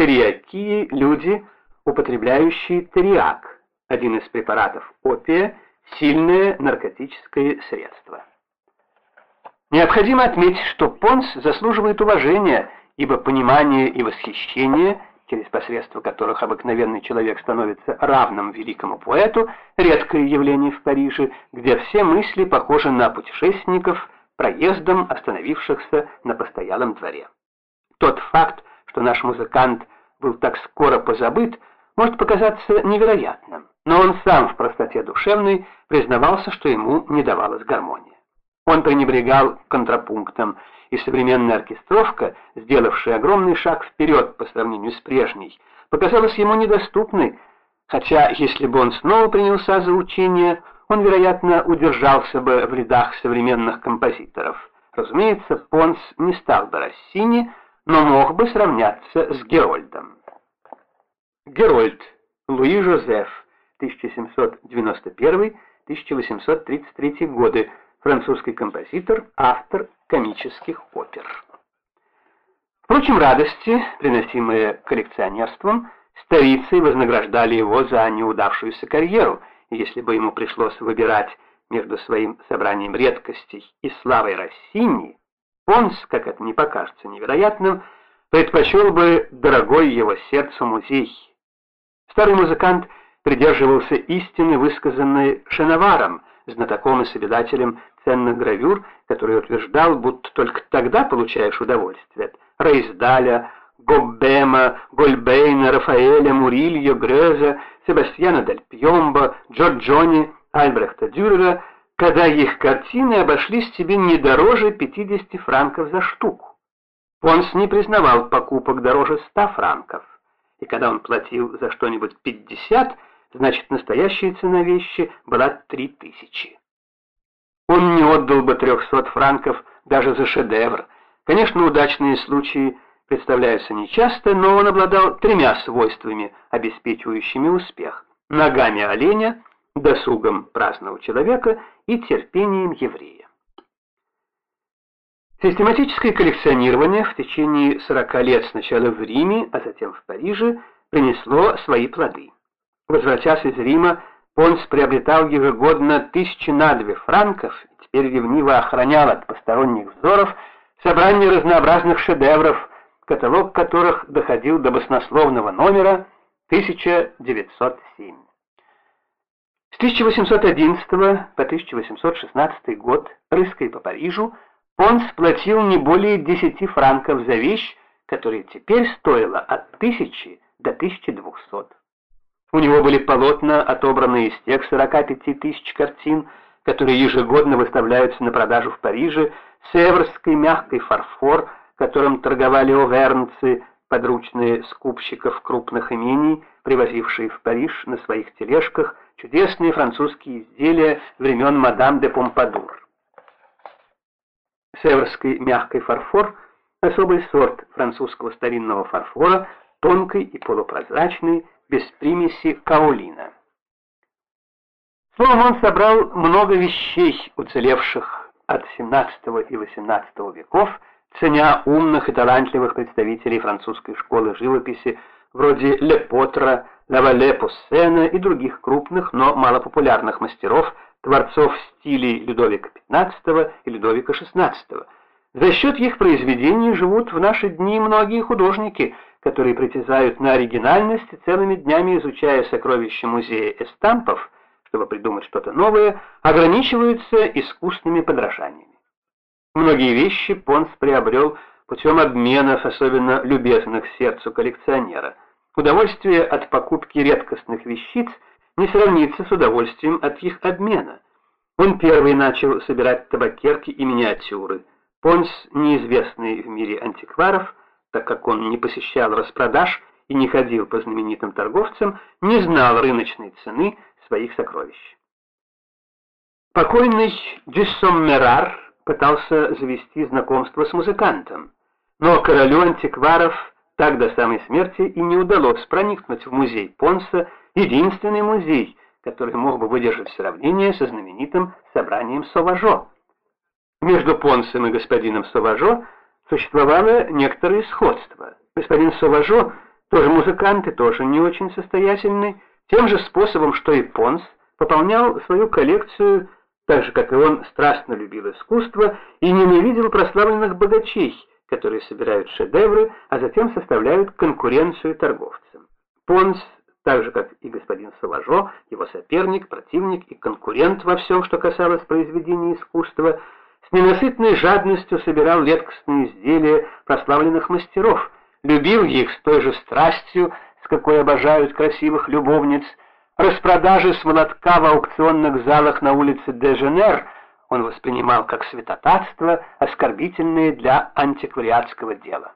Терияки – люди, употребляющие териак, один из препаратов опия, сильное наркотическое средство. Необходимо отметить, что Понс заслуживает уважения, ибо понимание и восхищение, через посредство которых обыкновенный человек становится равным великому поэту, редкое явление в Париже, где все мысли похожи на путешественников, проездом остановившихся на постоялом дворе. Тот факт, что наш музыкант был так скоро позабыт, может показаться невероятным, но он сам в простоте душевной признавался, что ему не давалась гармония. Он пренебрегал контрапунктом, и современная оркестровка, сделавшая огромный шаг вперед по сравнению с прежней, показалась ему недоступной, хотя если бы он снова принялся за учение, он, вероятно, удержался бы в рядах современных композиторов. Разумеется, Понс не стал бы Россини, но мог бы сравняться с Герольдом. Герольд Луи Жозеф, 1791-1833 годы, французский композитор, автор комических опер. Впрочем, радости, приносимые коллекционерством, старицей вознаграждали его за неудавшуюся карьеру, если бы ему пришлось выбирать между своим собранием редкостей и славой Россини, Понс, как это не покажется невероятным, предпочел бы дорогой его сердцу музей. Старый музыкант придерживался истины, высказанной Шеноваром, знатоком и собирателем ценных гравюр, который утверждал, будто только тогда получаешь удовольствие от Рейсдаля, Гоббема, Гольбейна, Рафаэля, Мурильо, Греза, Себастьяна Дель Пьомбо, Джорджони, Альбрехта Дюрера, когда их картины обошлись тебе не дороже 50 франков за штуку. Понс не признавал покупок дороже 100 франков, и когда он платил за что-нибудь 50, значит настоящая цена вещи была 3000. Он не отдал бы 300 франков даже за шедевр. Конечно, удачные случаи представляются нечасто, но он обладал тремя свойствами, обеспечивающими успех. Ногами оленя, досугом праздного человека и терпением еврея. Систематическое коллекционирование в течение 40 лет сначала в Риме, а затем в Париже принесло свои плоды. Возвратясь из Рима, Понс приобретал ежегодно тысячи на две франков и теперь ревниво охранял от посторонних взоров собрание разнообразных шедевров, каталог которых доходил до баснословного номера 1907. С 1811 по 1816 год, рыская по Парижу, Понс платил не более 10 франков за вещь, которая теперь стоила от 1000 до 1200. У него были полотна, отобранные из тех 45 тысяч картин, которые ежегодно выставляются на продажу в Париже, северский мягкий фарфор, которым торговали овернцы, подручные скупщиков крупных имений, привозившие в Париж на своих тележках чудесные французские изделия времен мадам де Помпадур. Северский мягкий фарфор – особый сорт французского старинного фарфора, тонкий и полупрозрачный, без примеси каолина. Словом, он собрал много вещей, уцелевших от XVII и XVIII веков, ценя умных и талантливых представителей французской школы живописи, вроде Лепотра, Лавале Пуссена и других крупных, но малопопулярных мастеров, творцов стилей Людовика XV и Людовика XVI. За счет их произведений живут в наши дни многие художники – которые притязают на оригинальность, целыми днями изучая сокровища музея эстампов, чтобы придумать что-то новое, ограничиваются искусственными подражаниями. Многие вещи Понс приобрел путем обменов, особенно любезных сердцу коллекционера. Удовольствие от покупки редкостных вещиц не сравнится с удовольствием от их обмена. Он первый начал собирать табакерки и миниатюры. Понс, неизвестный в мире антикваров, так как он не посещал распродаж и не ходил по знаменитым торговцам, не знал рыночной цены своих сокровищ. Покойный Дюссоммерар пытался завести знакомство с музыкантом, но королю антикваров так до самой смерти и не удалось проникнуть в музей Понса, единственный музей, который мог бы выдержать сравнение со знаменитым собранием Соважо. Между Понсом и господином Соважо существовало некоторое сходство. Господин Саважо тоже музыкант и тоже не очень состоятельный, тем же способом, что и Понс, пополнял свою коллекцию, так же, как и он, страстно любил искусство и ненавидел прославленных богачей, которые собирают шедевры, а затем составляют конкуренцию торговцам. Понс, так же, как и господин Саважо, его соперник, противник и конкурент во всем, что касалось произведений искусства, с ненасытной жадностью собирал редкостные изделия прославленных мастеров, любил их с той же страстью, с какой обожают красивых любовниц, распродажи с молотка в аукционных залах на улице Деженер он воспринимал как святотатство, оскорбительное для антиквариатского дела.